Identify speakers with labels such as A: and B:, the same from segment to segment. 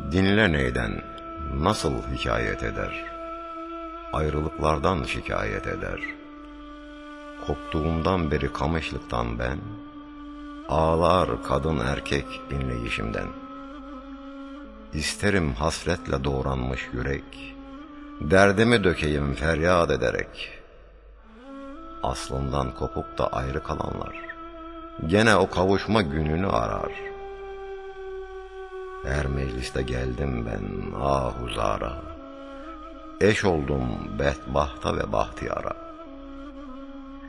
A: Dinle neyden, nasıl hikayet eder? Ayrılıklardan şikayet eder. Koptuğumdan beri kamışlıktan ben, Ağlar kadın erkek inleyişimden. İsterim hasretle doğranmış yürek, Derdimi dökeyim feryat ederek. Aslından kopup da ayrı kalanlar, Gene o kavuşma gününü arar.'' Her mecliste geldim ben ahuzara. Eş oldum bedbahta ve bahtiyara.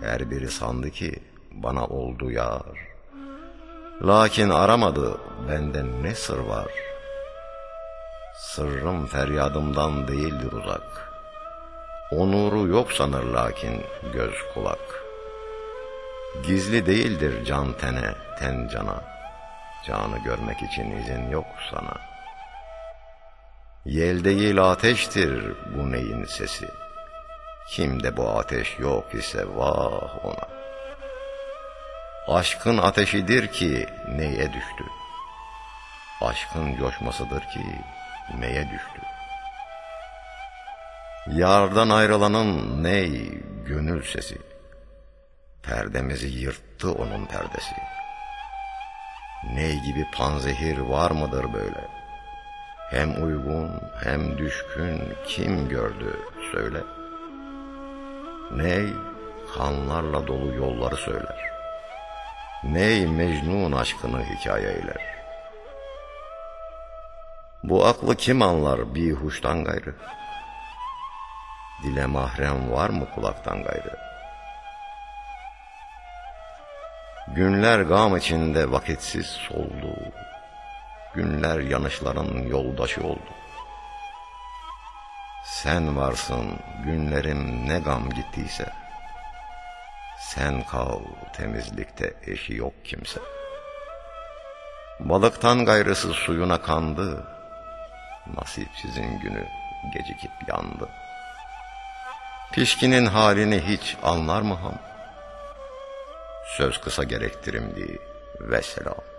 A: Her biri sandı ki bana oldu yar. Lakin aramadı benden ne sır var. Sırrım feryadımdan değildir uzak. Onuru yok sanır lakin göz kulak. Gizli değildir can tene, ten cana. Canı görmek için izin yok sana. Yel değil ateştir bu neyin sesi. Kimde bu ateş yok ise vah ona. Aşkın ateşidir ki neye düştü? Aşkın coşmasıdır ki neye düştü? Yardan ayrılanın ney gönül sesi? Perdemizi yırttı onun perdesi. Ney gibi panzehir var mıdır böyle? Hem uygun hem düşkün kim gördü söyle. Ney kanlarla dolu yolları söyler. Ney Mecnun aşkını hikaye eyler. Bu aklı kim anlar bir huştan gayrı? Dile mahrem var mı kulaktan gayrı? Günler gam içinde vakitsiz soldu. Günler yanışların yoldaşı oldu. Sen varsın günlerim ne gam gittiyse. Sen kal temizlikte eşi yok kimse. Balıktan gayrısı suyuna kandı. Nasipsizin günü gecikip yandı. Pişkinin halini hiç anlar mı ham? Söz kısa gerektirimdi ve selam.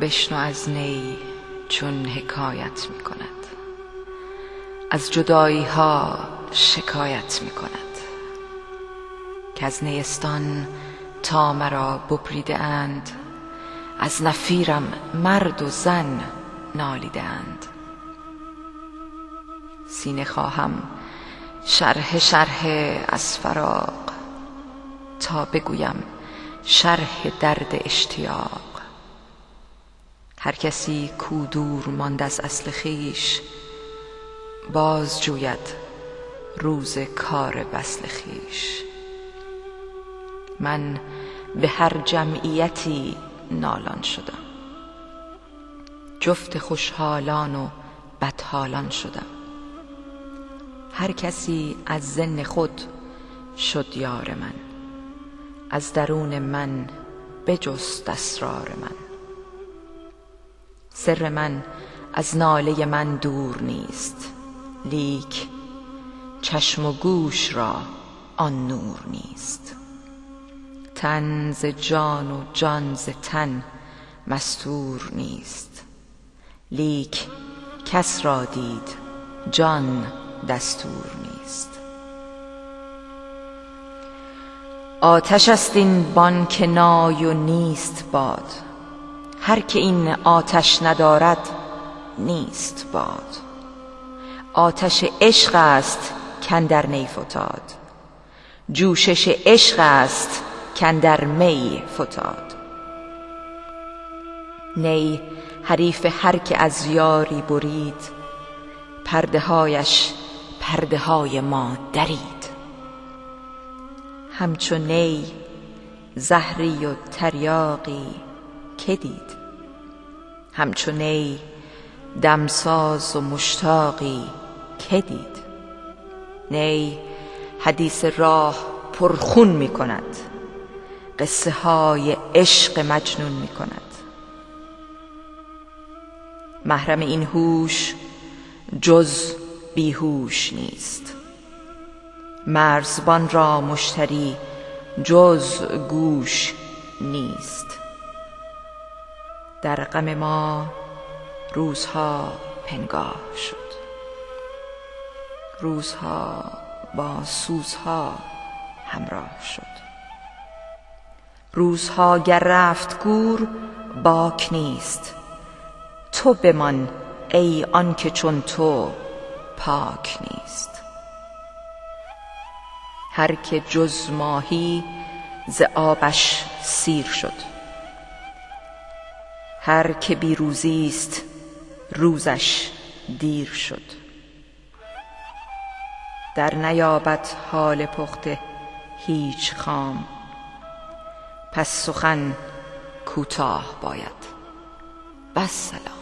B: بشنو از نی چون حکایت می کند از جدایی ها شکایت می کند که از نیستان تا مرا ببریده اند از نفیرم مرد و زن نالیده اند سینه خواهم شرح شرح از فراق تا بگویم شرح درد اشتیاق. هر کسی کو دور ماند از اصل خویش باز جوید روز کار وصل خویش من به هر جمعیتی نالان شدم. جفت خوشحالان و بدحالان شدم. هر کسی از زن خود شد یار من. از درون من بجست اسرار من. سر من از ناله من دور نیست. لیک چشم و گوش را آن نور نیست. تن ز جان و جان ز تن مستور نیست. لیک کس را دید جان دستور نیست. آتش است این بان که نای و نیست باد. هر که این آتش ندارد نیست باد. آتش عشق است کاندر نی فتاد جوشش عشق است کاندر می فتاد. نی حریف هر که از یاری برید پرده هایش پرده های ما درید. همچو نی زهری و تریاقی که دید؟ همچو نی دمساز و مشتاقی که دید؟ نی حدیث راه پرخون می کند قصه های عشق مجنون می کند محرم این هوش جز بیهوش نیست. مرزبان را مشتری جز گوش نیست. در غم ما روزها پنگاه شد. روزها با سوزها همراه شد. روزها گر رفت گور باک نیست. تو بمان ای آنکه چون تو پاک نیست. هر که جز ماهی ز آبش سیر شد. هر که بی روزیست روزش دیر شد. در نیابد حال پخته هیچ خام پس سخن کوتاه باید. والسلام